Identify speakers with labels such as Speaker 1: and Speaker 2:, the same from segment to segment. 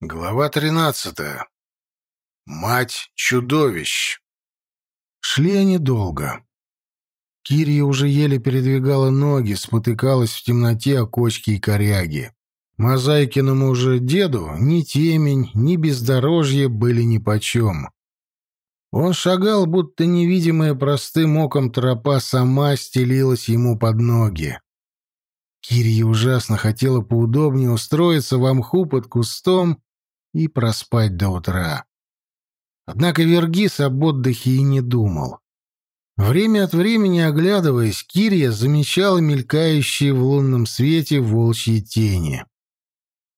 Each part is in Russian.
Speaker 1: Глава тринадцатая. Мать чудовищ. Шли они долго. Кирия уже еле передвигала ноги, спотыкалась в темноте о кочки и коряги. Мозаикиному уже деду ни темень, ни бездорожье были нипочем. Он шагал, будто невидимая простым оком тропа сама стелилась ему под ноги. Кирия ужасно хотела поудобнее устроиться в мху под кустом и проспать до утра. Однако Вергис об отдыхе и не думал. Время от времени, оглядываясь, Кирия замечала мелькающие в лунном свете волчьи тени.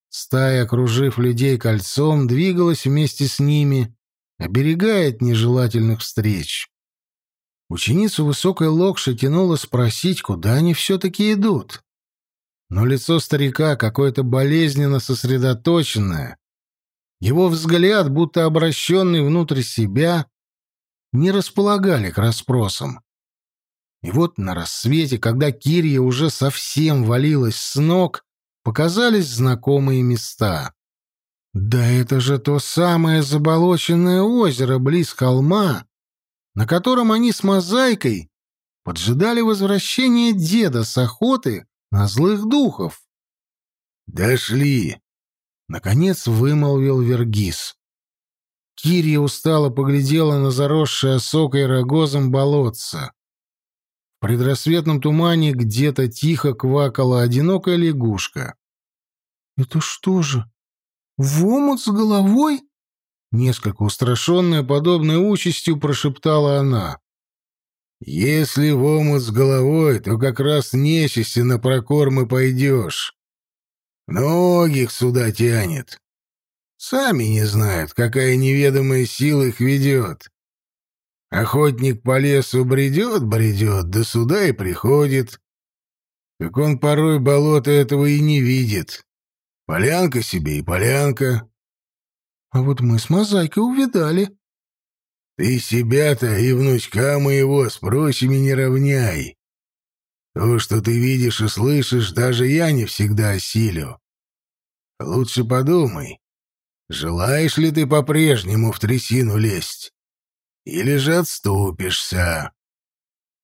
Speaker 1: Стая, окружив людей кольцом, двигалась вместе с ними, оберегая от нежелательных встреч. Ученицу высокой локши тянуло спросить, куда они все-таки идут. Но лицо старика какое-то болезненно сосредоточенное, его взгляд, будто обращенный внутрь себя, не располагали к расспросам. И вот на рассвете, когда Кирия уже совсем валилась с ног, показались знакомые места. Да это же то самое заболоченное озеро близ холма, на котором они с мозаикой поджидали возвращения деда с охоты на злых духов. «Дошли!» Наконец вымолвил Вергис. Кирия устало поглядела на заросшее осокой рогозом болотце. В предрассветном тумане где-то тихо квакала одинокая лягушка. «Это что же, в омут с головой?» Несколько устрашенная подобной участью прошептала она. «Если в омут с головой, то как раз нечисти на прокорм и пойдешь. Многих сюда тянет. Сами не знают, какая неведомая сила их ведет. Охотник по лесу бредет, бредет, до сюда и приходит. Так он порой болото этого и не видит. Полянка себе и полянка. А вот мы с мозаикой увидали. Ты себя-то и внучка моего с прочими не равняй. То, что ты видишь и слышишь, даже я не всегда осилю. Лучше подумай, желаешь ли ты по-прежнему в трясину лезть? Или же отступишься?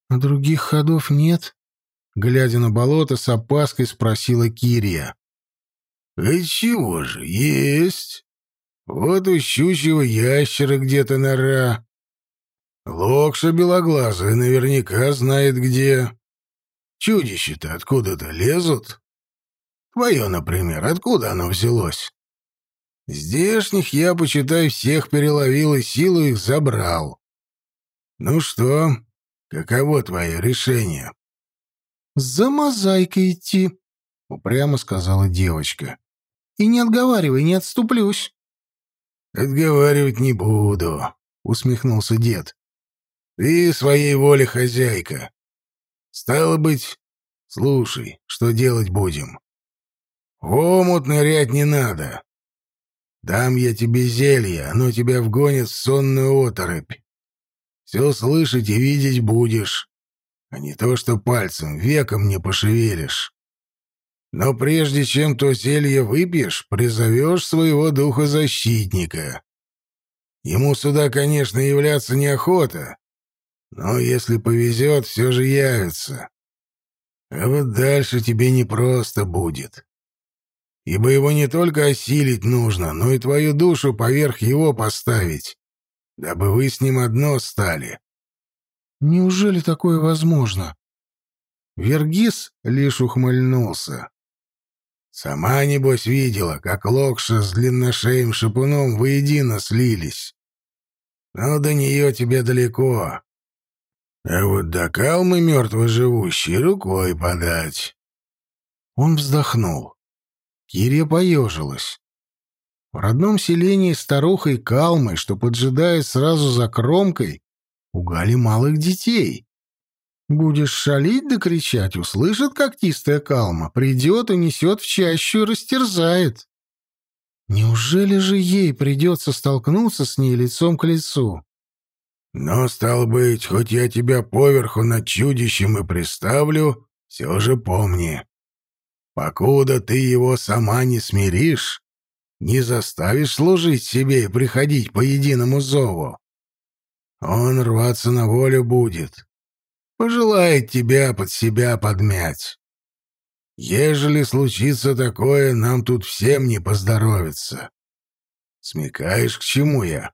Speaker 1: А других ходов нет? Глядя на болото, с опаской спросила Кирия. «И чего же, есть. Вот у щучьего ящера где-то нора. Локша белоглазая наверняка знает где. Чудища-то откуда-то лезут. Твое, например, откуда оно взялось? Здешних я, почитай, всех переловил и силу их забрал. Ну что, каково твое решение? За мозаикой идти, упрямо сказала девочка. И не отговаривай, не отступлюсь. Отговаривать не буду, усмехнулся дед. Ты своей воли хозяйка. Стало быть, слушай, что делать будем. В омут нырять не надо. Дам я тебе зелье, оно тебя вгонит в сонную оторопь. Все слышать и видеть будешь, а не то, что пальцем, веком не пошевелишь. Но прежде чем то зелье выпьешь, призовешь своего духа-защитника. Ему сюда, конечно, являться неохота, но если повезет, все же явится. А вот дальше тебе непросто будет. Ибо его не только осилить нужно, но и твою душу поверх его поставить, дабы вы с ним одно стали. Неужели такое возможно? Вергис лишь ухмыльнулся. Сама, небось, видела, как Локша с длинношеем шипуном воедино слились. Но до нее тебе далеко. А вот до Калмы мертво-живущей рукой подать. Он вздохнул. Кирия поежилась. В родном селении старухой Калмой, что поджидает сразу за кромкой, угали малых детей. Будешь шалить да кричать, услышит когтистая Калма, придет и несет в чащу и растерзает. Неужели же ей придется столкнуться с ней лицом к лицу? Но, стал быть, хоть я тебя поверху над чудищем и приставлю, все же помни. Покуда ты его сама не смиришь, не заставишь служить себе и приходить по единому зову. Он рваться на волю будет, пожелает тебя под себя подмять. Ежели случится такое, нам тут всем не поздоровится. Смекаешь, к чему я?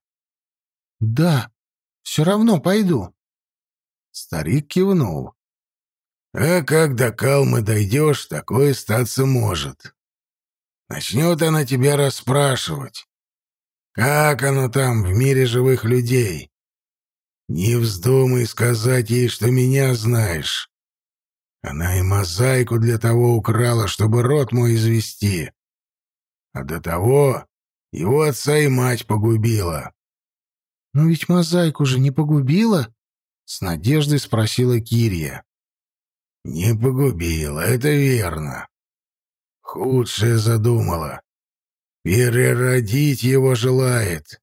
Speaker 2: — Да, все равно пойду.
Speaker 1: Старик кивнул. — А как до Калмы дойдешь, такое статься может. Начнет она тебя расспрашивать. Как оно там в мире живых людей? Не вздумай сказать ей, что меня знаешь. Она и мозаику для того украла, чтобы рот мой извести. А до того его отца и мать погубила.
Speaker 2: — Но ведь мозаику же не погубила? — с надеждой спросила Кирия.
Speaker 1: — Не погубила, это верно. Худшее задумала. Переродить его желает.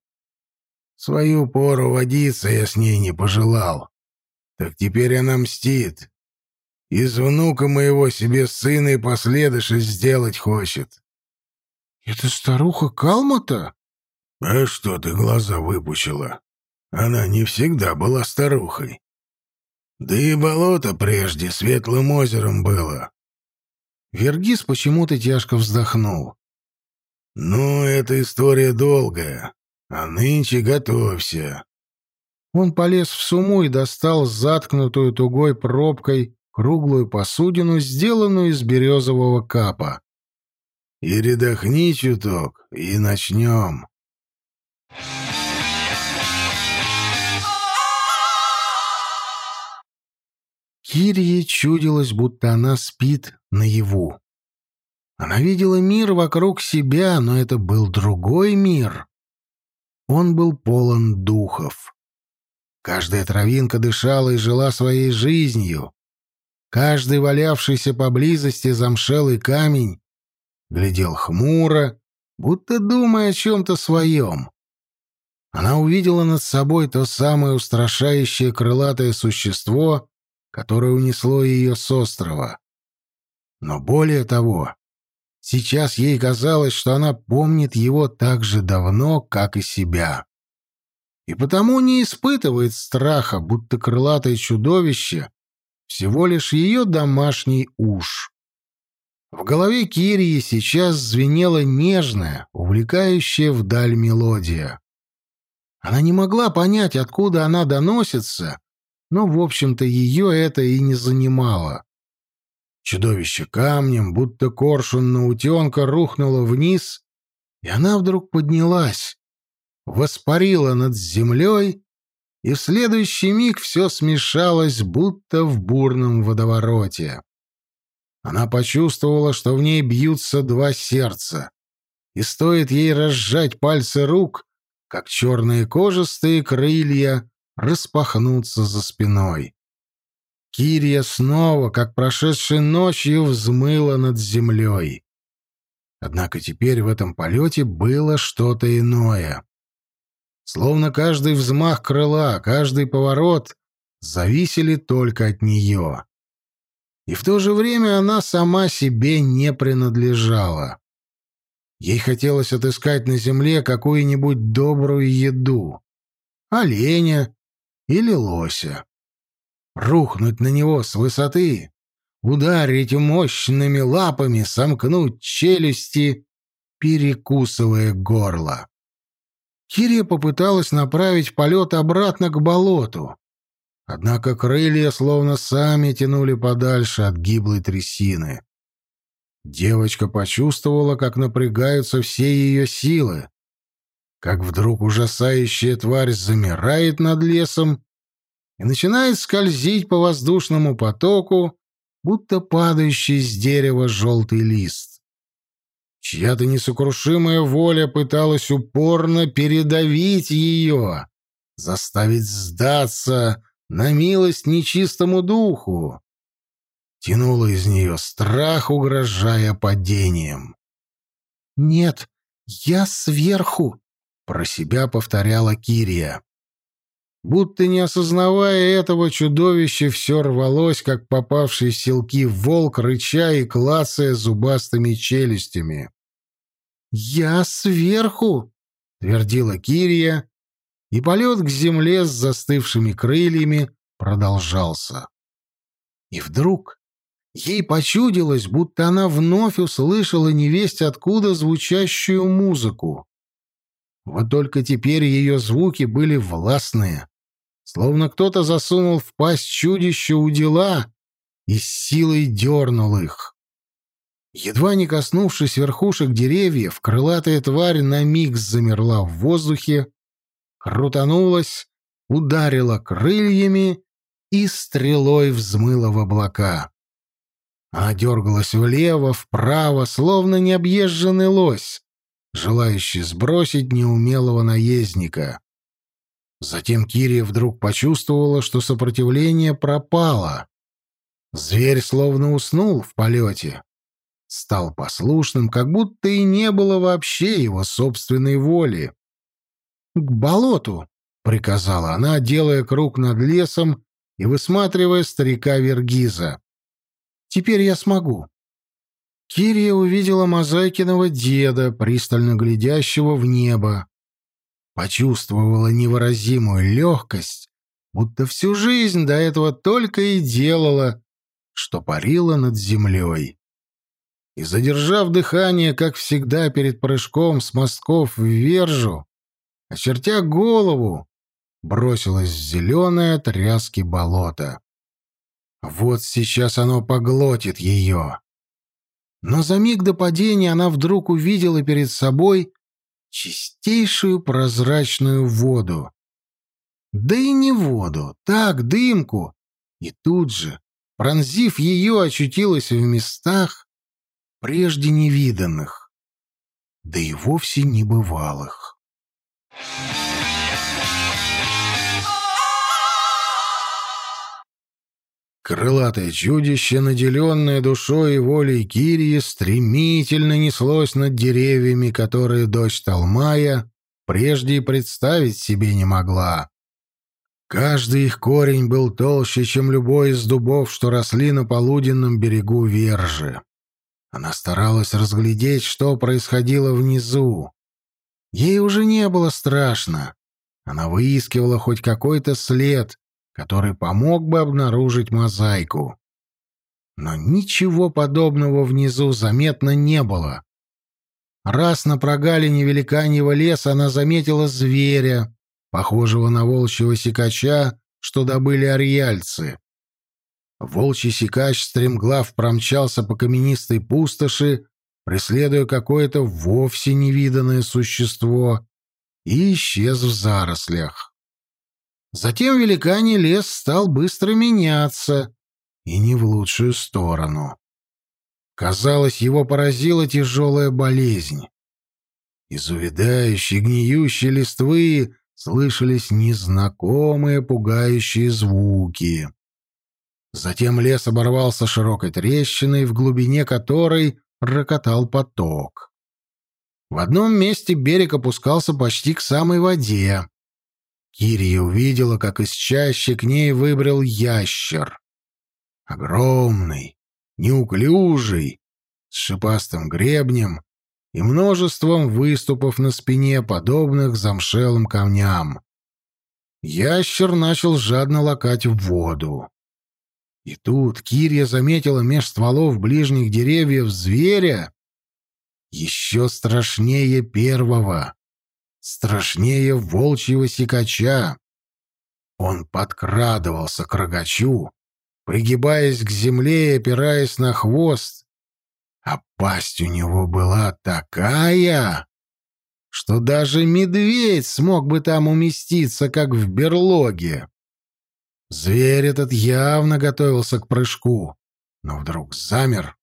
Speaker 1: Свою пору водиться я с ней не пожелал. Так теперь она мстит. Из внука моего себе сына и последыша сделать хочет.
Speaker 2: «Это старуха Калмата?»
Speaker 1: «А что ты глаза выпучила? Она не всегда была старухой. Да и болото прежде светлым озером было».
Speaker 2: Вергис почему-то тяжко вздохнул.
Speaker 1: «Ну, эта история долгая, а нынче готовься».
Speaker 2: Он полез в суму и достал заткнутую тугой пробкой круглую посудину, сделанную из березового капа.
Speaker 1: Передохни чуток, и начнем.
Speaker 2: Кирии чудилось, будто она спит наяву. Она видела мир вокруг себя, но это был другой мир. Он был полон духов. Каждая травинка дышала и жила своей жизнью. Каждый валявшийся поблизости замшелый камень глядел хмуро, будто думая о чем-то своем. Она увидела над собой то самое устрашающее крылатое существо, которое унесло ее с острова. Но более того, сейчас ей казалось, что она помнит его так же давно, как и себя. И потому не испытывает страха, будто крылатое чудовище — всего лишь ее домашний уж. В голове Кирии сейчас звенела нежная, увлекающая вдаль мелодия. Она не могла понять, откуда она доносится, но, в общем-то, ее это и не занимало. Чудовище камнем, будто коршун на утенка, рухнуло вниз, и она вдруг поднялась, воспарила над землей, и в следующий миг все смешалось, будто в бурном водовороте. Она почувствовала, что в ней бьются два сердца, и стоит ей разжать пальцы рук, как черные кожистые крылья распахнутся за спиной. Кирия снова, как прошедшей ночью, взмыла над землей. Однако теперь в этом полете было что-то иное. Словно каждый взмах крыла, каждый поворот зависели только от нее и в то же время она сама себе не принадлежала. Ей хотелось отыскать на земле какую-нибудь добрую еду. Оленя или лося. Рухнуть на него с высоты, ударить мощными лапами, сомкнуть челюсти, перекусывая горло. Кирия попыталась направить полет обратно к болоту, Однако крылья словно сами тянули подальше от гиблой трясины. Девочка почувствовала, как напрягаются все ее силы, как вдруг ужасающая тварь замирает над лесом и начинает скользить по воздушному потоку, будто падающий с дерева желтый лист. Чья-то несокрушимая воля пыталась упорно передавить ее, заставить сдаться, на милость нечистому духу. Тянуло из нее страх, угрожая падением. «Нет, я сверху», — про себя повторяла Кирия. Будто не осознавая этого, чудовище все рвалось, как попавший в селки волк, рыча и клацая зубастыми челюстями. «Я сверху!» — твердила Кирия, и полет к земле с застывшими крыльями продолжался. И вдруг ей почудилось, будто она вновь услышала невесть откуда звучащую музыку. Вот только теперь ее звуки были властные, словно кто-то засунул в пасть чудища у дела и с силой дернул их. Едва не коснувшись верхушек деревьев, крылатая тварь на миг замерла в воздухе, крутанулась, ударила крыльями и стрелой взмыла в облака. Она дергалась влево, вправо, словно необъезженный лось, желающий сбросить неумелого наездника. Затем Кирия вдруг почувствовала, что сопротивление пропало. Зверь словно уснул в полете стал послушным, как будто и не было вообще его собственной воли. «К болоту!» — приказала она, делая круг над лесом и высматривая старика Вергиза. «Теперь я смогу». Кирия увидела Мозайкиного деда, пристально глядящего в небо. Почувствовала невыразимую легкость, будто всю жизнь до этого только и делала, что парила над землей и, задержав дыхание, как всегда перед прыжком с мостков в вержу, очертя голову, бросилась в зеленое тряски болото. Вот сейчас оно поглотит ее. Но за миг до падения она вдруг увидела перед собой чистейшую прозрачную воду. Да и не воду, так, дымку. И тут же, пронзив ее, очутилась в местах, прежде невиданных, да и вовсе небывалых. Крылатое чудище, наделенное душой и волей Кирии, стремительно неслось над деревьями, которые дочь Талмая прежде и представить себе не могла. Каждый их корень был толще, чем любой из дубов, что росли на полуденном берегу Вержи. Она старалась разглядеть, что происходило внизу. Ей уже не было страшно. Она выискивала хоть какой-то след, который помог бы обнаружить мозаику. Но ничего подобного внизу заметно не было. Раз на прогалине великаньего леса она заметила зверя, похожего на волчьего сикача, что добыли арьяльцы. Волчий сикач стремглав промчался по каменистой пустоши, преследуя какое-то вовсе невиданное существо, и исчез в зарослях. Затем великаний лес стал быстро меняться, и не в лучшую сторону. Казалось, его поразила тяжелая болезнь. Из увядающей, гниющей листвы слышались незнакомые пугающие звуки. Затем лес оборвался широкой трещиной, в глубине которой рокотал поток. В одном месте берег опускался почти к самой воде. Кирия увидела, как из чащи к ней выбрел ящер. Огромный, неуклюжий, с шипастым гребнем и множеством выступов на спине, подобных замшелым камням. Ящер начал жадно лакать в воду. И тут Кирия заметила меж стволов ближних деревьев зверя еще страшнее первого, страшнее волчьего сикача. Он подкрадывался к рогачу, пригибаясь к земле и опираясь на хвост, а пасть у него была такая, что даже медведь смог бы там уместиться, как в берлоге. Зверь этот явно готовился к прыжку, но вдруг замер,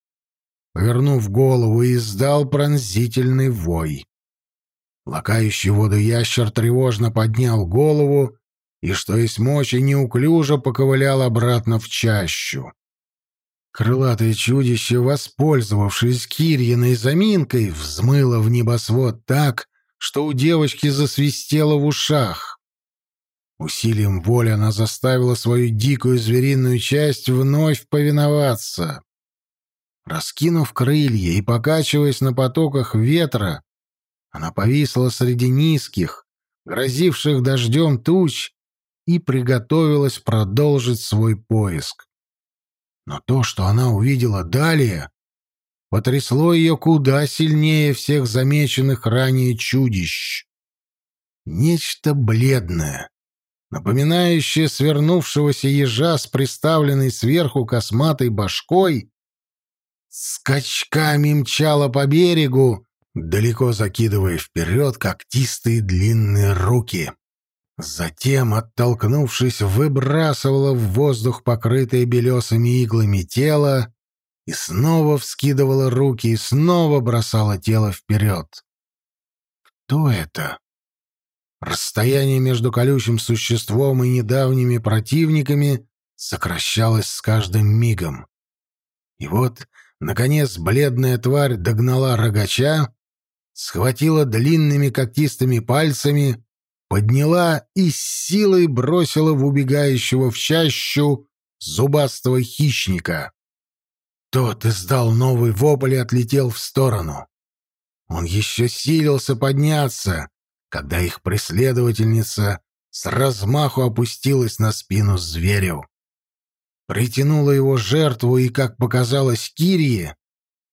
Speaker 2: повернув голову, и издал пронзительный вой. Лакающий воду ящер тревожно поднял голову и, что есть мочи, неуклюже поковылял обратно в чащу. Крылатое чудище, воспользовавшись Кирьиной заминкой, взмыло в небосвод так, что у девочки засвистело в ушах. Усилием воли она заставила свою дикую звериную часть вновь повиноваться. Раскинув крылья и покачиваясь на потоках ветра, Она повисла среди низких, грозивших дождем туч, и приготовилась продолжить свой поиск. Но то, что она увидела далее, потрясло ее куда сильнее всех замеченных ранее чудищ. Нечто бледное, напоминающее свернувшегося ежа с приставленной сверху косматой башкой, скачками мчало по берегу, далеко закидывая вперед когтистые длинные руки. Затем, оттолкнувшись, выбрасывала в воздух покрытое белесыми иглами тело и снова вскидывала руки и снова бросала тело вперед. Кто это? Расстояние между колючим существом и недавними противниками сокращалось с каждым мигом. И вот, наконец, бледная тварь догнала рогача, схватила длинными когтистыми пальцами, подняла и с силой бросила в убегающего в чащу зубастого хищника. Тот издал новый вопль и отлетел в сторону. Он еще силился подняться, когда их преследовательница с размаху опустилась на спину зверю. Притянула его жертву и, как показалось Кирии,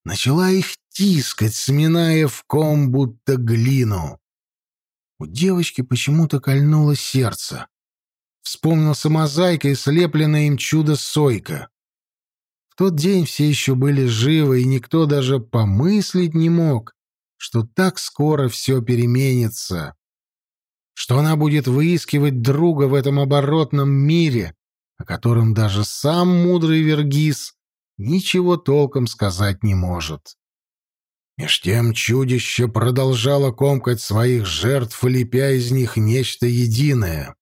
Speaker 2: начала их тискать, сминая в ком будто глину. У девочки почему-то кольнуло сердце. Вспомнился мозаика и слепленное им чудо-сойка. В тот день все еще были живы, и никто даже помыслить не мог, что так скоро все переменится. Что она будет выискивать друга в этом оборотном мире, о котором даже сам мудрый Вергис ничего толком сказать не может. Меж тем чудище продолжало комкать своих жертв, лепя из них нечто единое.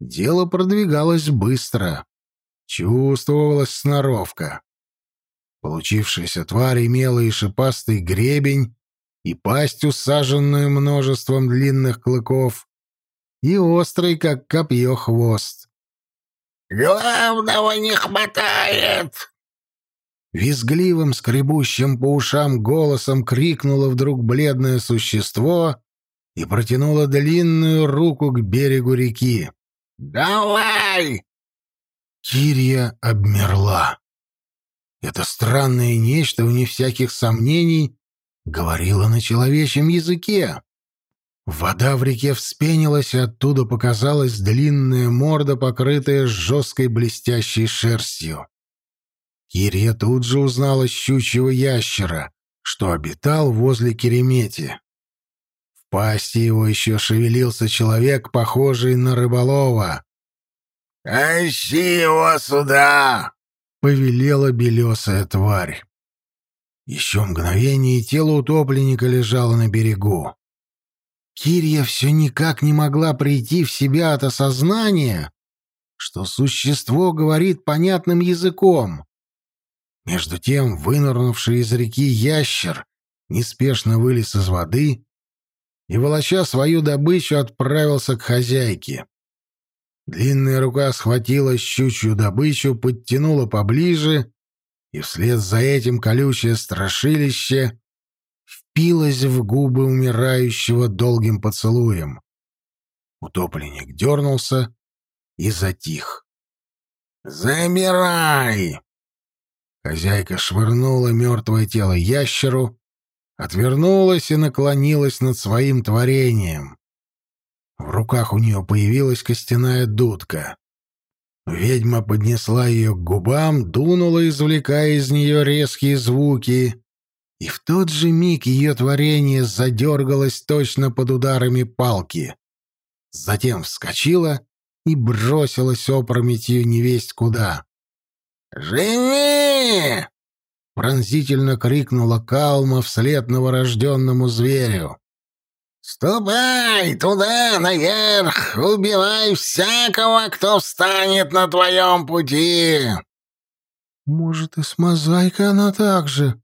Speaker 2: Дело продвигалось быстро. Чувствовалась сноровка. Получившаяся тварь имела и шипастый гребень, и пасть, усаженную множеством длинных клыков, и острый, как копье, хвост.
Speaker 3: «Главного не хватает!»
Speaker 2: Визгливым, скребущим по ушам голосом крикнуло вдруг бледное существо и протянуло длинную руку к берегу реки.
Speaker 3: «Давай!»
Speaker 2: Кирия обмерла. Это странное нечто, вне всяких сомнений, говорило на человечьем языке. Вода в реке вспенилась, и оттуда показалась длинная морда, покрытая жесткой блестящей шерстью. Кирия тут же узнала щучьего ящера, что обитал возле Керемети. В пасти его еще шевелился человек, похожий на рыболова.
Speaker 3: «Тащи его сюда!»
Speaker 2: — повелела белесая тварь. Еще мгновение, тело утопленника лежало на берегу. Кирия все никак не могла прийти в себя от осознания, что существо говорит понятным языком. Между тем, вынырнувший из реки ящер неспешно вылез из воды и, волоча свою добычу, отправился к хозяйке. Длинная рука схватила щучью добычу, подтянула поближе, и вслед за этим колючее страшилище впилось в губы умирающего долгим поцелуем. Утопленник дернулся и затих.
Speaker 3: «Забирай!»
Speaker 2: Хозяйка швырнула мертвое тело ящеру, отвернулась и наклонилась над своим творением. В руках у нее появилась костяная дудка. Ведьма поднесла ее к губам, дунула, извлекая из нее резкие звуки, и в тот же миг ее творение задергалось точно под ударами палки. Затем вскочила и бросилась опрометью невесть куда.
Speaker 3: «Живи!»
Speaker 2: — пронзительно крикнула Калма вслед новорожденному зверю.
Speaker 3: «Ступай туда, наверх, убивай всякого, кто встанет на твоем пути!»
Speaker 2: «Может, и с мозаикой она так же?»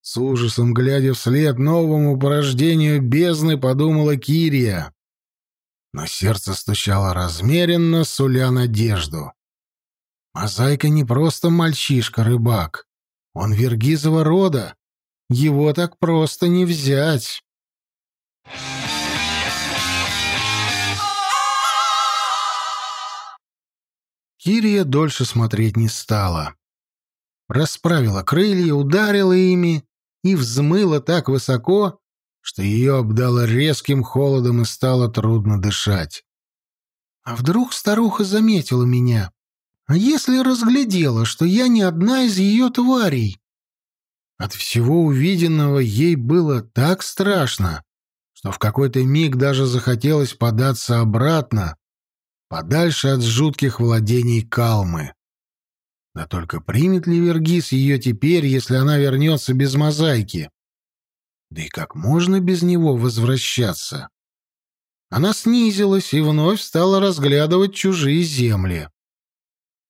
Speaker 2: С ужасом, глядя вслед новому порождению бездны, подумала Кирия. Но сердце стучало размеренно, суля надежду. Мозаика не просто мальчишка-рыбак. Он вергизова рода. Его так просто не взять. Кирия дольше смотреть не стала. Расправила крылья, ударила ими и взмыла так высоко, что ее обдало резким холодом и стало трудно дышать. А вдруг старуха заметила меня? А если разглядела, что я не одна из ее тварей? От всего увиденного ей было так страшно, что в какой-то миг даже захотелось податься обратно, подальше от жутких владений Калмы. Да только примет ли Вергис ее теперь, если она вернется без мозаики? Да и как можно без него возвращаться? Она снизилась и вновь стала разглядывать чужие земли.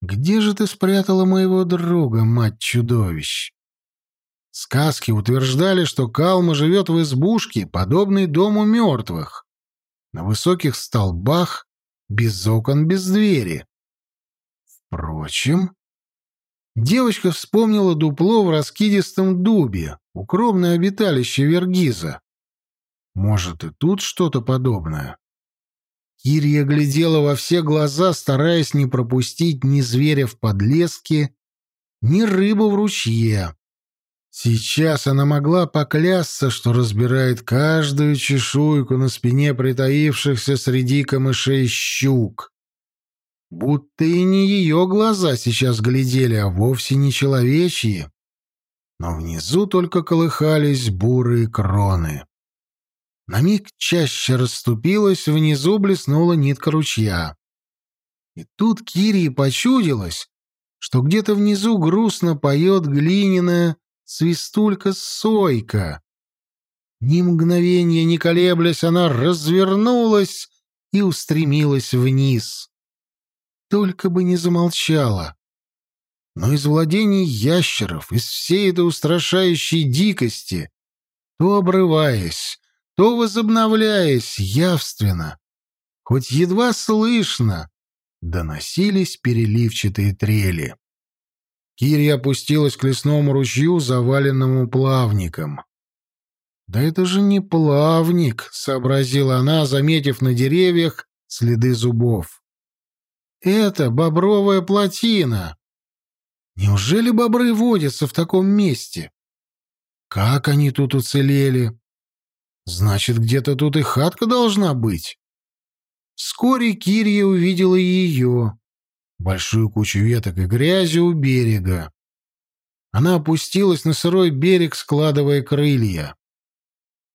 Speaker 2: «Где же ты спрятала моего друга, мать чудовищ?» Сказки утверждали, что Калма живет в избушке, подобной дому мертвых, на высоких столбах, без окон, без двери. Впрочем, девочка вспомнила дупло в раскидистом дубе, укромное обиталище Вергиза. Может, и тут что-то подобное? Кирия глядела во все глаза, стараясь не пропустить ни зверя в подлеске, ни рыбу в ручье. Сейчас она могла поклясться, что разбирает каждую чешуйку на спине притаившихся среди камышей щук. Будто и не ее глаза сейчас глядели, а вовсе не человечьи. Но внизу только колыхались бурые кроны. На миг чаще расступилась, внизу блеснула нитка ручья. И тут Кирии почудилось, что где-то внизу грустно поет глиняная свистулька-сойка. Ни мгновения не колеблясь, она развернулась и устремилась вниз. Только бы не замолчала. Но из владений ящеров, из всей этой устрашающей дикости, то обрываясь, то возобновляясь явственно, хоть едва слышно, доносились переливчатые трели. Кирия опустилась к лесному ручью, заваленному плавником. «Да это же не плавник», — сообразила она, заметив на деревьях следы зубов. «Это бобровая плотина. Неужели бобры водятся в таком месте? Как они тут уцелели? Значит, где-то тут и хатка должна быть». Вскоре Кирия увидела ее большую кучу веток и грязи у берега. Она опустилась на сырой берег, складывая крылья.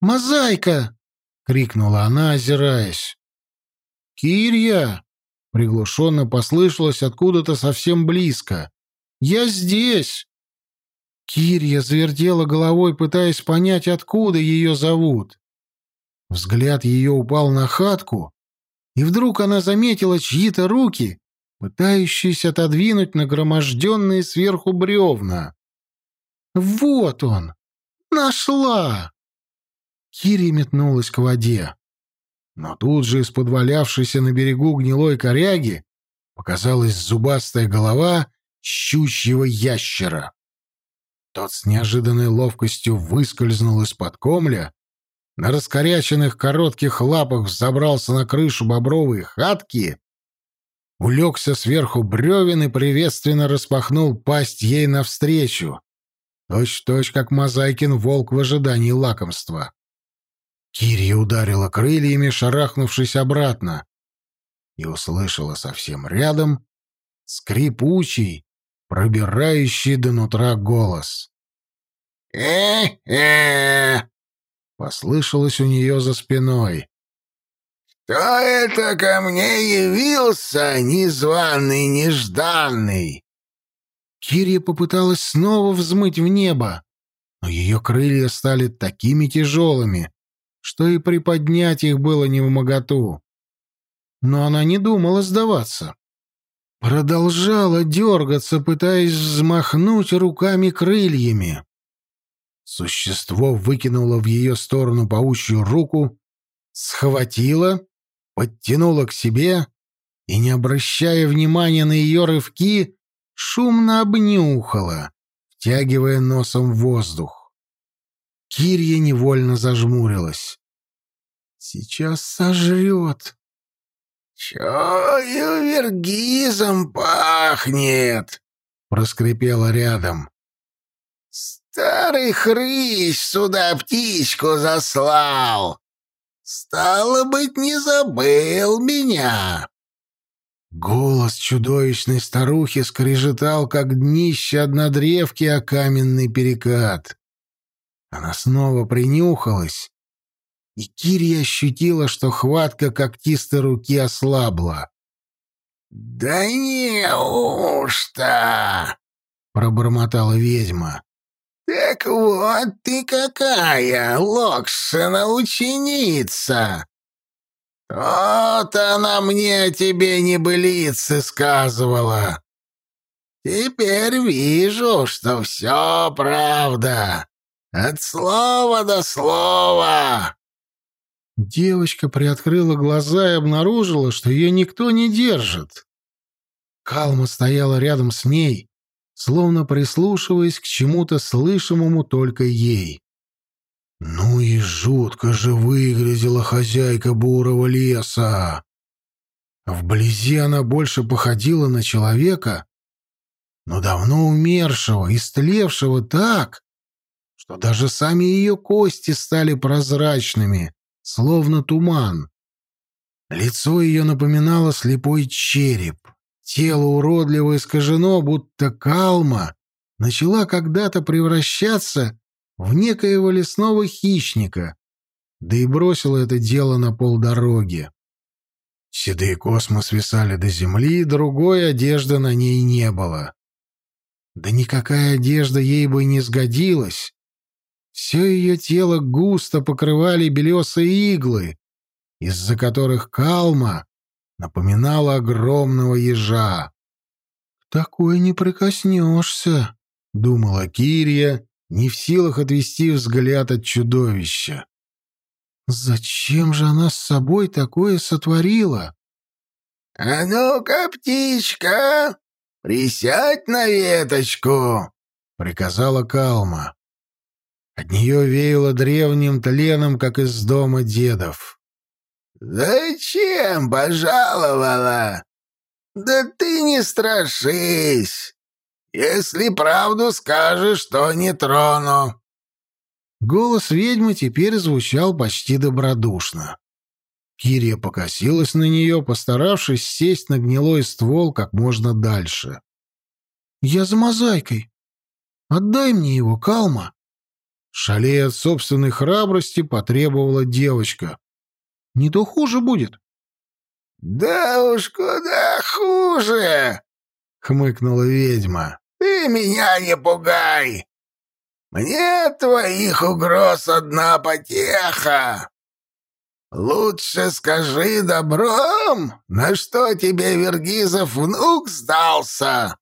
Speaker 2: «Мозаика!» — крикнула она, озираясь. «Кирья!» — приглушенно послышалось откуда-то совсем близко. «Я здесь!» Кирья завертела головой, пытаясь понять, откуда ее зовут. Взгляд ее упал на хатку, и вдруг она заметила чьи-то руки, пытающийся отодвинуть нагроможденные сверху бревна. «Вот он! Нашла!» Кири метнулась к воде. Но тут же из подвалявшейся на берегу гнилой коряги показалась зубастая голова щучьего ящера. Тот с неожиданной ловкостью выскользнул из-под комля, на раскоряченных коротких лапах взобрался на крышу бобровой хатки улегся сверху бревен и приветственно распахнул пасть ей навстречу. Точь-точь, как Мозайкин волк в ожидании лакомства. Кирия ударила крыльями, шарахнувшись обратно, и услышала совсем рядом скрипучий, пробирающий до нутра голос.
Speaker 3: «Э-э!»
Speaker 2: — послышалось у нее за спиной.
Speaker 3: «Кто это ко мне явился, незваный, нежданный?»
Speaker 2: Кирия попыталась снова взмыть в небо, но ее крылья стали такими тяжелыми, что и приподнять их было не в моготу. Но она не думала сдаваться. Продолжала дергаться, пытаясь взмахнуть руками-крыльями. Существо выкинуло в ее сторону паучью руку, схватило подтянула к себе и, не обращая внимания на ее рывки, шумно обнюхала, втягивая носом воздух. Кирья невольно зажмурилась. Сейчас сожрет.
Speaker 3: «Чую, вергизом пахнет!» — проскрипело рядом. «Старый хрыщ сюда птичку заслал! Стало быть, не забыл меня!»
Speaker 2: Голос чудовищной старухи скрежетал, как днище однодревки о каменный перекат. Она снова принюхалась, и Кирия ощутила, что хватка когтистой руки ослабла.
Speaker 3: «Да неужто?» — пробормотала ведьма. «Так вот ты какая, Локшина ученица! Вот она мне о тебе небылицы сказывала. Теперь вижу, что все правда, от слова до слова!»
Speaker 2: Девочка приоткрыла глаза и обнаружила, что ее никто не держит. Калма стояла рядом с ней, словно прислушиваясь к чему-то слышимому только ей. Ну и жутко же выглядела хозяйка бурого леса. Вблизи она больше походила на человека, но давно умершего, истлевшего так, что даже сами ее кости стали прозрачными, словно туман. Лицо ее напоминало слепой череп. Тело уродливо искажено, будто калма начала когда-то превращаться в некоего лесного хищника, да и бросила это дело на полдороги. Седые космы свисали до земли, другой одежды на ней не было. Да никакая одежда ей бы не сгодилась, все ее тело густо покрывали белесые иглы, из-за которых калма напоминала огромного ежа. «Такой не прикоснешься», — думала Кирия, не в силах отвести взгляд от чудовища. «Зачем же она с собой такое сотворила?»
Speaker 3: «А ну-ка, птичка, присядь на веточку», — приказала Калма.
Speaker 2: От нее веяло древним тленом, как из дома дедов.
Speaker 3: «Зачем пожаловала? Да ты не страшись. Если правду скажешь, то не трону».
Speaker 2: Голос ведьмы теперь звучал почти добродушно. Кирия покосилась на нее, постаравшись сесть на гнилой ствол как можно дальше. «Я за мозаикой. Отдай мне его, Калма». Шалея от собственной храбрости, потребовала девочка. «Не то хуже будет».
Speaker 3: «Да уж куда хуже!» — хмыкнула ведьма. «Ты меня не пугай! Мне твоих угроз одна потеха! Лучше скажи добром, на что тебе Вергизов внук сдался!»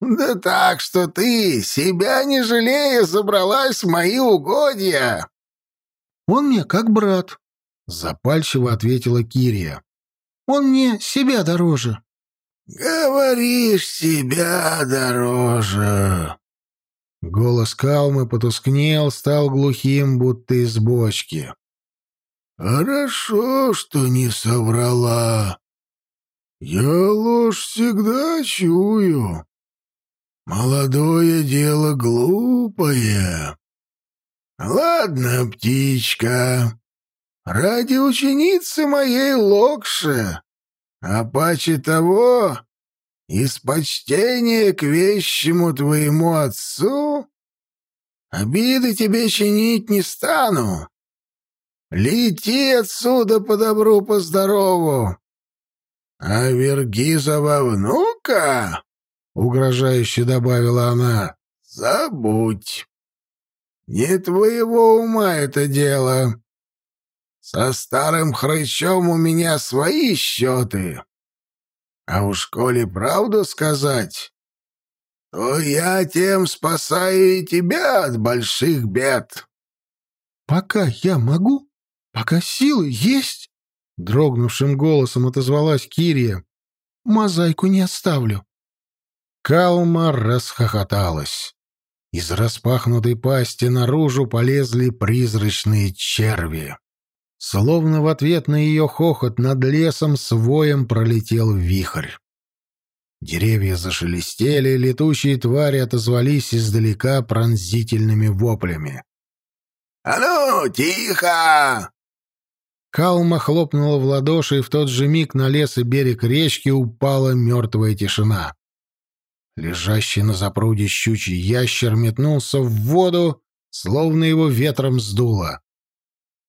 Speaker 3: «Да так, что ты, себя не жалея, забралась в мои угодья!»
Speaker 2: «Он мне как брат», — запальчиво ответила Кирия. «Он мне себя дороже».
Speaker 3: «Говоришь, себя дороже!»
Speaker 2: Голос Калмы потускнел, стал глухим, будто из бочки.
Speaker 3: «Хорошо, что не соврала. Я ложь всегда чую. Молодое дело глупое. Ладно, птичка, ради ученицы моей Локши, а паче того, из почтения к вещему твоему отцу, обиды тебе чинить не стану. Лети отсюда по добру, по здорову. А Вергизова внука — угрожающе добавила она. «Забудь. Не твоего ума это дело. Со старым хрычом у меня свои счеты. А уж коли правду сказать, то я тем спасаю и тебя от больших бед».
Speaker 2: «Пока я могу, пока силы есть», — дрогнувшим голосом отозвалась Кирия, — «мозаику не оставлю». Калма расхохоталась. Из распахнутой пасти наружу полезли призрачные черви. Словно в ответ на ее хохот над лесом с воем пролетел вихрь. Деревья зашелестели, летучие твари отозвались издалека пронзительными воплями.
Speaker 3: «А ну, тихо!»
Speaker 2: Калма хлопнула в ладоши, и в тот же миг на лес и берег речки упала мертвая тишина. Лежащий на запруде щучий ящер метнулся в воду, словно его ветром сдуло.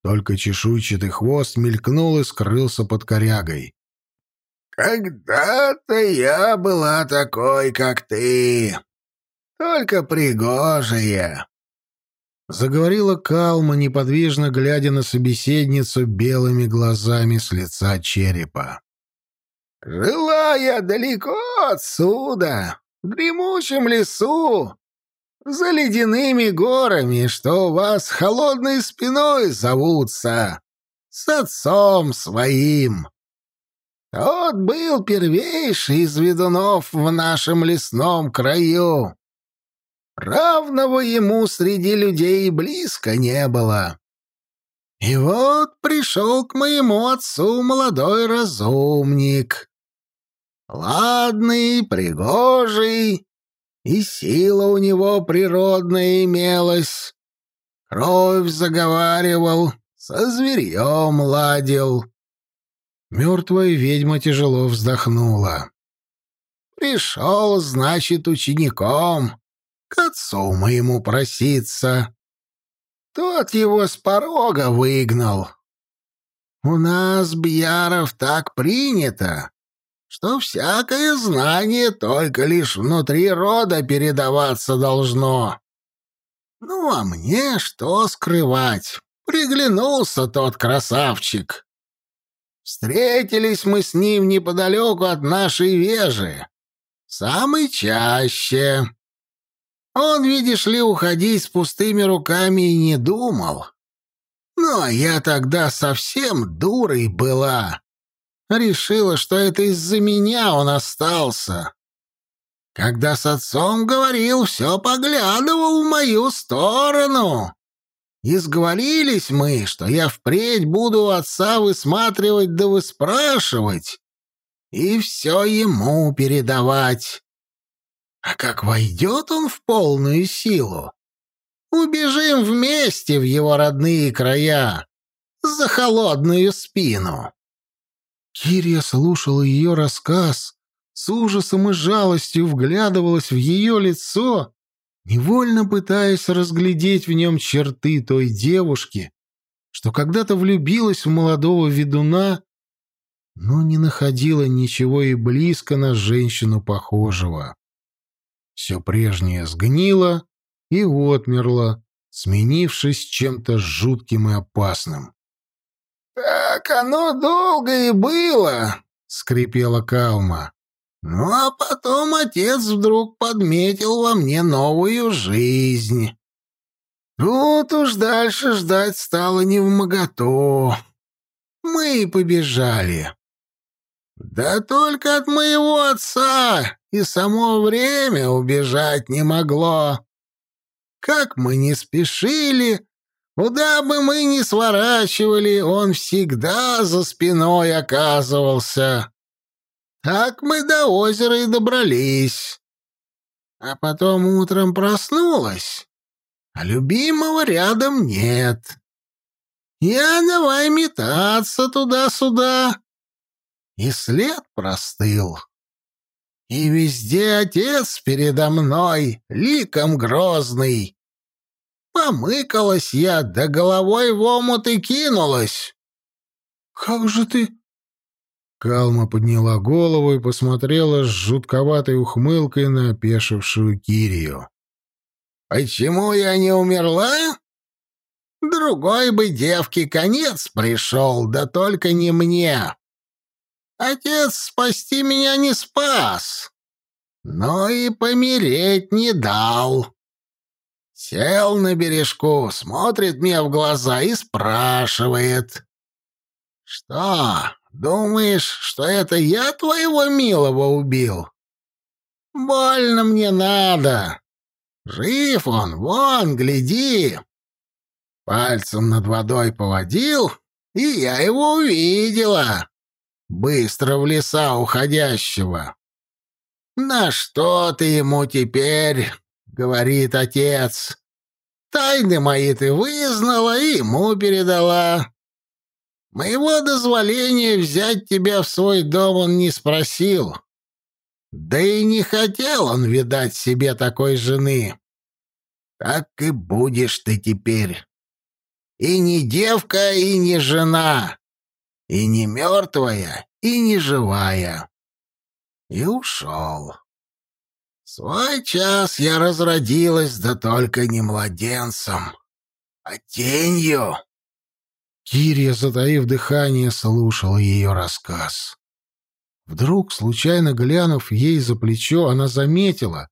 Speaker 2: Только чешуйчатый хвост мелькнул и скрылся под корягой.
Speaker 3: «Когда-то я была такой, как ты, только пригожая», —
Speaker 2: заговорила Калма, неподвижно глядя на собеседницу белыми глазами с лица черепа.
Speaker 3: «Жила я далеко отсюда, дремучем лесу, за ледяными горами, что у вас холодной спиной зовутся, с отцом своим. Тот был первейший из ведунов в нашем лесном краю. Равного ему среди людей близко не было. И вот пришел к моему отцу молодой разумник. Ладный, пригожий, и сила у него природная имелась. Кровь заговаривал, со зверьем ладил.
Speaker 2: Мертвая ведьма тяжело вздохнула.
Speaker 3: «Пришел, значит, учеником, к отцу моему проситься. Тот его с порога выгнал. У нас, Бьяров, так принято, что всякое знание только лишь внутри рода передаваться должно. Ну, а мне что скрывать? Приглянулся тот красавчик. Встретились мы с ним неподалеку от нашей вежи. Самый чаще. Он, видишь ли, уходить с пустыми руками и не думал. Ну, а я тогда совсем дурой была. Решила, что это из-за меня он остался. Когда с отцом говорил, все поглядывал в мою сторону. И сговорились мы, что я впредь буду отца высматривать да выспрашивать и все ему передавать. А как войдет он в полную силу, убежим вместе в его родные края за холодную спину.
Speaker 2: Кирия слушала ее рассказ, с ужасом и жалостью вглядывалась в ее лицо невольно пытаясь разглядеть в нем черты той девушки, что когда-то влюбилась в молодого ведуна, но не находила ничего и близко на женщину похожего. Все прежнее сгнило и отмерло, сменившись чем-то жутким и опасным.
Speaker 3: «Так оно долго и было», — скрипела Калма. Ну а потом отец вдруг подметил во мне новую жизнь. Тут уж дальше ждать стало не в моготу. Мы и побежали. Да только от моего отца и само время убежать не могло. Как мы не спешили, куда бы мы ни сворачивали, он всегда за спиной оказывался. Так мы до озера и добрались. А потом утром проснулась, а любимого рядом нет. Я давай метаться туда-сюда. И след простыл. И везде отец передо мной, ликом грозный. Помыкалась я, да головой в омут и кинулась.
Speaker 2: — Как же ты Калма подняла голову и посмотрела с жутковатой ухмылкой на опешившую Кирию.
Speaker 3: «Почему я не умерла? Другой бы девке конец пришел, да только не мне. Отец спасти меня не спас, но и помереть не дал. Сел на бережку, смотрит мне в глаза и спрашивает. «Что, Думаешь, что это я твоего милого убил? Больно мне надо. Жив он, вон, гляди. Пальцем над водой поводил, и я его увидела, быстро в леса уходящего. «На что ты ему теперь?» — говорит отец. «Тайны мои ты вызнала и ему передала. Моего дозволения взять тебя в свой дом он не спросил. Да и не хотел он видать себе такой жены. Так и будешь ты теперь. И не девка, и не жена, и не мертвая, и не живая. И ушел. Свой час я разродилась, да только не младенцем, а тенью.
Speaker 2: Кирия, затаив дыхание, слушала ее рассказ. Вдруг, случайно глянув ей за плечо, она заметила,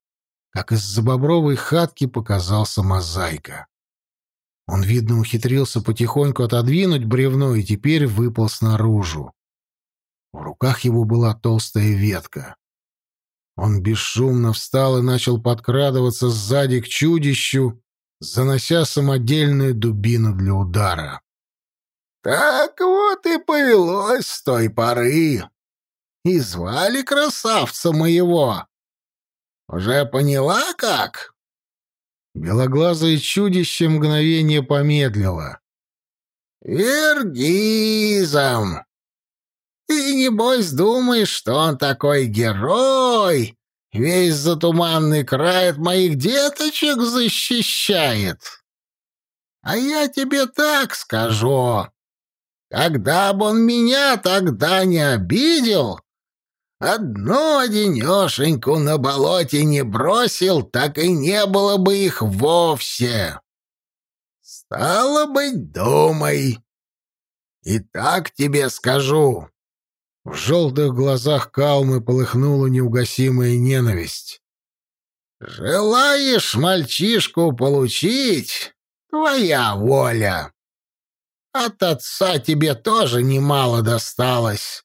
Speaker 2: как из-за бобровой хатки показался мозаика. Он, видно, ухитрился потихоньку отодвинуть бревно и теперь выпал снаружи. В руках его была толстая ветка. Он бесшумно встал и начал подкрадываться сзади к чудищу, занося самодельную дубину для удара.
Speaker 3: «Так вот и повелось с той поры. И звали красавца моего. Уже поняла, как?»
Speaker 2: Белоглазое чудище мгновение помедлило.
Speaker 3: «Вергизом! Ты, небось, думаешь, что он такой герой, весь затуманный край от моих деточек защищает? А я тебе так скажу. Когда бы он меня тогда не обидел, Одну одинешеньку на болоте не бросил, так и не было бы их вовсе. Стало быть, думай. И так тебе скажу.
Speaker 2: В желтых глазах Калмы полыхнула неугасимая ненависть.
Speaker 3: «Желаешь мальчишку получить? Твоя воля. От отца тебе тоже немало досталось.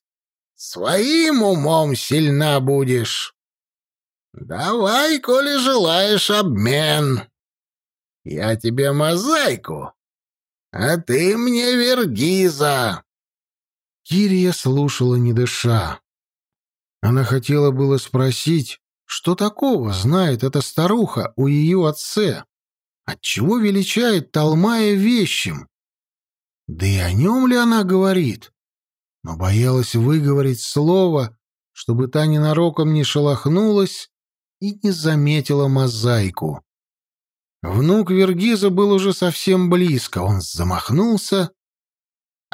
Speaker 3: Своим умом сильна будешь. Давай, коли желаешь, обмен. Я тебе мозаику, а ты мне вергиза.
Speaker 2: Кирия слушала, не дыша. Она хотела было спросить, что такого знает эта старуха у ее отце, отчего величает Талмая вещим. Да и о нем ли она говорит? но боялась выговорить слово, чтобы та ненароком не шелохнулась и не заметила мозаику. Внук Вергиза был уже совсем близко, он замахнулся.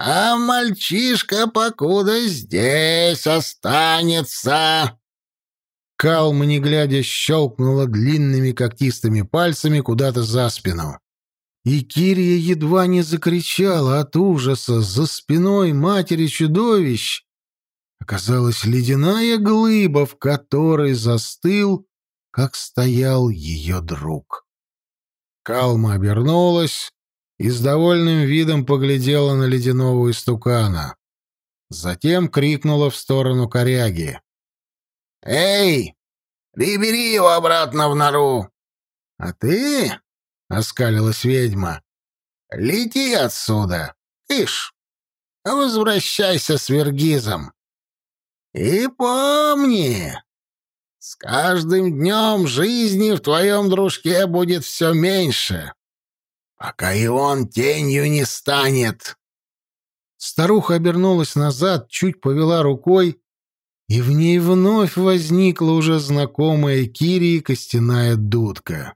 Speaker 3: «А мальчишка покуда здесь останется!»
Speaker 2: Калма, не глядя, щелкнула длинными когтистыми пальцами куда-то за спину. И Кирия едва не закричала от ужаса. За спиной матери чудовищ оказалась ледяная глыба, в которой застыл, как стоял ее друг. Калма обернулась и с довольным видом поглядела на ледяного истукана. Затем крикнула в сторону коряги.
Speaker 3: «Эй, прибери его обратно в нору!»
Speaker 2: «А ты, — оскалилась ведьма.
Speaker 3: «Лети отсюда! Ишь! Возвращайся с Вергизом! И помни, с каждым днем жизни в твоем дружке будет все меньше, пока и он тенью не станет!»
Speaker 2: Старуха обернулась назад, чуть повела рукой, и в ней вновь возникла уже знакомая Кирии костяная дудка.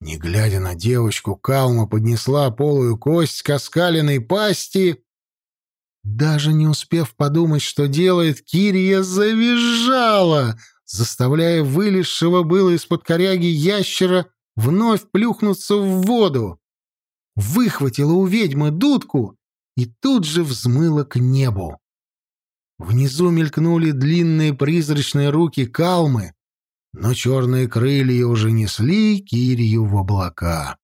Speaker 2: Не глядя на девочку, Калма поднесла полую кость к оскаленной пасти. Даже не успев подумать, что делает, Кирия завизжала, заставляя вылезшего было из-под коряги ящера вновь плюхнуться в воду. Выхватила у ведьмы дудку и тут же взмыла к небу. Внизу мелькнули длинные призрачные руки Калмы, но черные крылья уже несли Кирию в облака.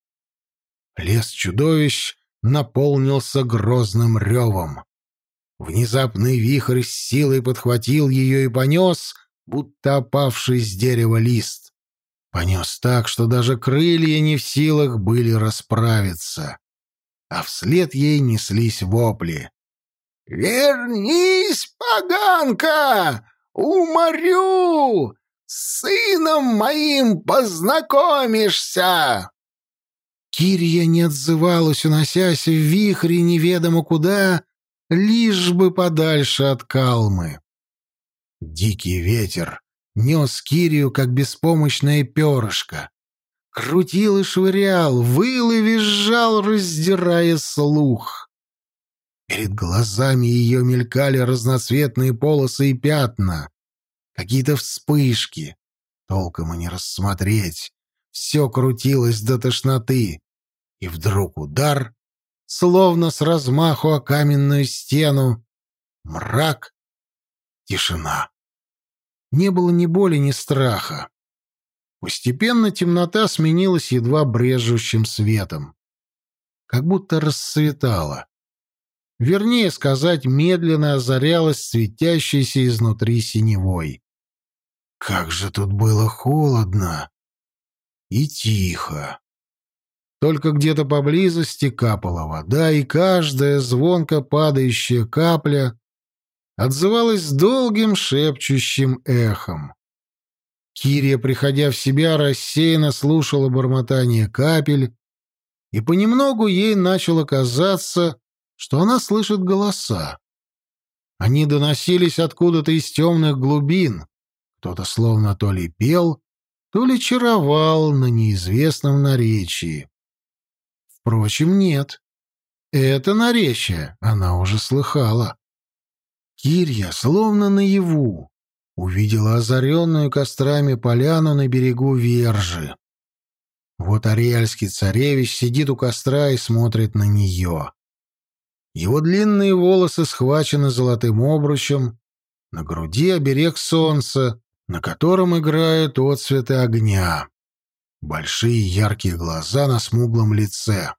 Speaker 2: Лес чудовищ наполнился грозным ревом. Внезапный вихрь с силой подхватил ее и понес, будто опавший с дерева лист. Понес так, что даже крылья не в силах были расправиться. а вслед ей неслись вопли.
Speaker 3: «Вернись, поганка! Уморю! С сыном моим познакомишься!»
Speaker 2: Кирия не отзывалась, уносясь в вихре неведомо куда, лишь бы подальше от Калмы. Дикий ветер нес Кирию, как беспомощное перышко. Крутил и швырял, выл и визжал, раздирая слух. Перед глазами ее мелькали разноцветные полосы и пятна, какие-то вспышки. Толком и не рассмотреть. Все крутилось до тошноты. И вдруг удар, словно с размаху о каменную стену. Мрак, тишина. Не было ни боли, ни страха. Постепенно темнота сменилась едва брежущим светом. Как будто расцветала. Вернее сказать, медленно озарялась светящейся изнутри синевой. Как же тут было холодно и тихо. Только где-то поблизости капала вода, и каждая звонко падающая капля отзывалась долгим шепчущим эхом. Кирия, приходя в себя, рассеянно слушала бормотание капель, и понемногу ей начало казаться, что она слышит голоса. Они доносились откуда-то из темных глубин. Кто-то словно то ли пел, то ли чаровал на неизвестном наречии. Впрочем, нет. Это наречие она уже слыхала. Кирья, словно наяву, увидела озаренную кострами поляну на берегу Вержи. Вот ариальский царевич сидит у костра и смотрит на нее. Его длинные волосы схвачены золотым обручем, на груди оберег солнца, на котором играют отцветы огня. Большие яркие глаза на смуглом лице.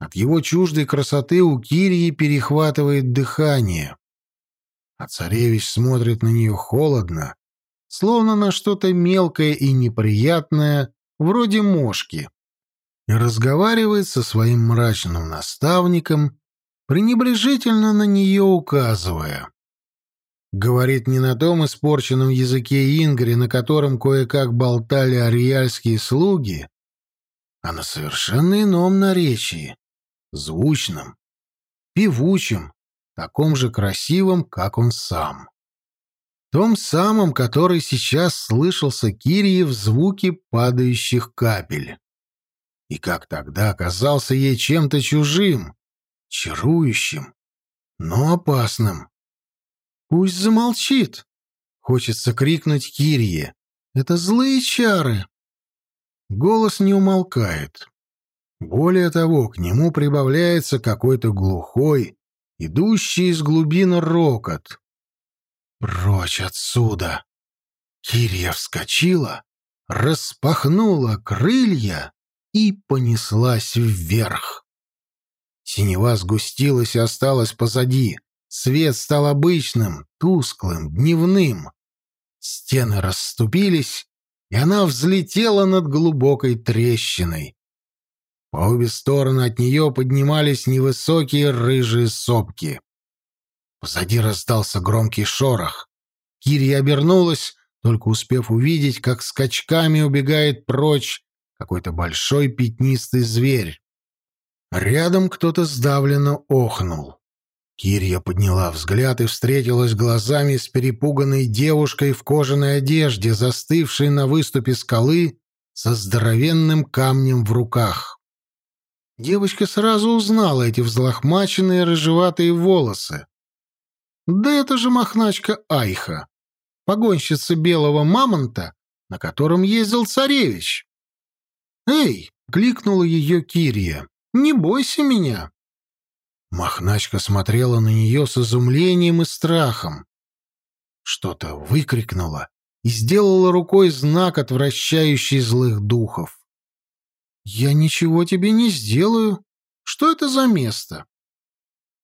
Speaker 2: От его чуждой красоты у Кирии перехватывает дыхание. А царевич смотрит на нее холодно, словно на что-то мелкое и неприятное, вроде мошки, и разговаривает со своим мрачным наставником, пренебрежительно на нее указывая. Говорит не на том испорченном языке Ингри, на котором кое-как болтали ариальские слуги, а на совершенно ином наречии, звучном, певучем, таком же красивом, как он сам. Том самом, который сейчас слышался Кирии в звуке падающих капель. И как тогда оказался ей чем-то чужим, чарующим, но опасным. Пусть замолчит. Хочется крикнуть Кирье. Это злые чары. Голос не умолкает. Более того, к нему прибавляется какой-то глухой, идущий из глубин рокот. Прочь отсюда! Кирья вскочила, распахнула крылья и понеслась вверх. Синева сгустилась и осталась позади. Свет стал обычным, тусклым, дневным. Стены расступились, и она взлетела над глубокой трещиной. По обе стороны от нее поднимались невысокие рыжие сопки. Позади раздался громкий шорох. Кирия обернулась, только успев увидеть, как скачками убегает прочь какой-то большой пятнистый зверь. Рядом кто-то сдавленно охнул. Кирья подняла взгляд и встретилась глазами с перепуганной девушкой в кожаной одежде, застывшей на выступе скалы со здоровенным камнем в руках. Девочка сразу узнала эти взлохмаченные рыжеватые волосы. Да это же мохначка Айха, погонщица белого мамонта, на котором ездил царевич. «Эй!» — кликнула ее Кирия. Не бойся меня. Махначка смотрела на нее с изумлением и страхом. Что-то выкрикнула и сделала рукой знак, отвращающий злых духов. «Я ничего тебе не сделаю. Что это за место?»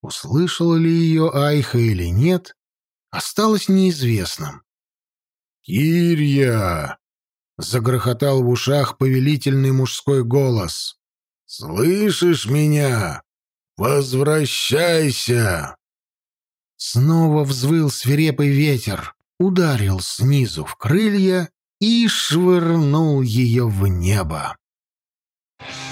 Speaker 2: Услышала ли ее Айха или нет, осталось неизвестным. «Кирья!» — загрохотал в ушах повелительный мужской голос.
Speaker 1: Слышишь меня? Возвращайся!»
Speaker 2: Снова взвыл свирепый ветер, ударил снизу в крылья и швырнул ее в небо.
Speaker 1: you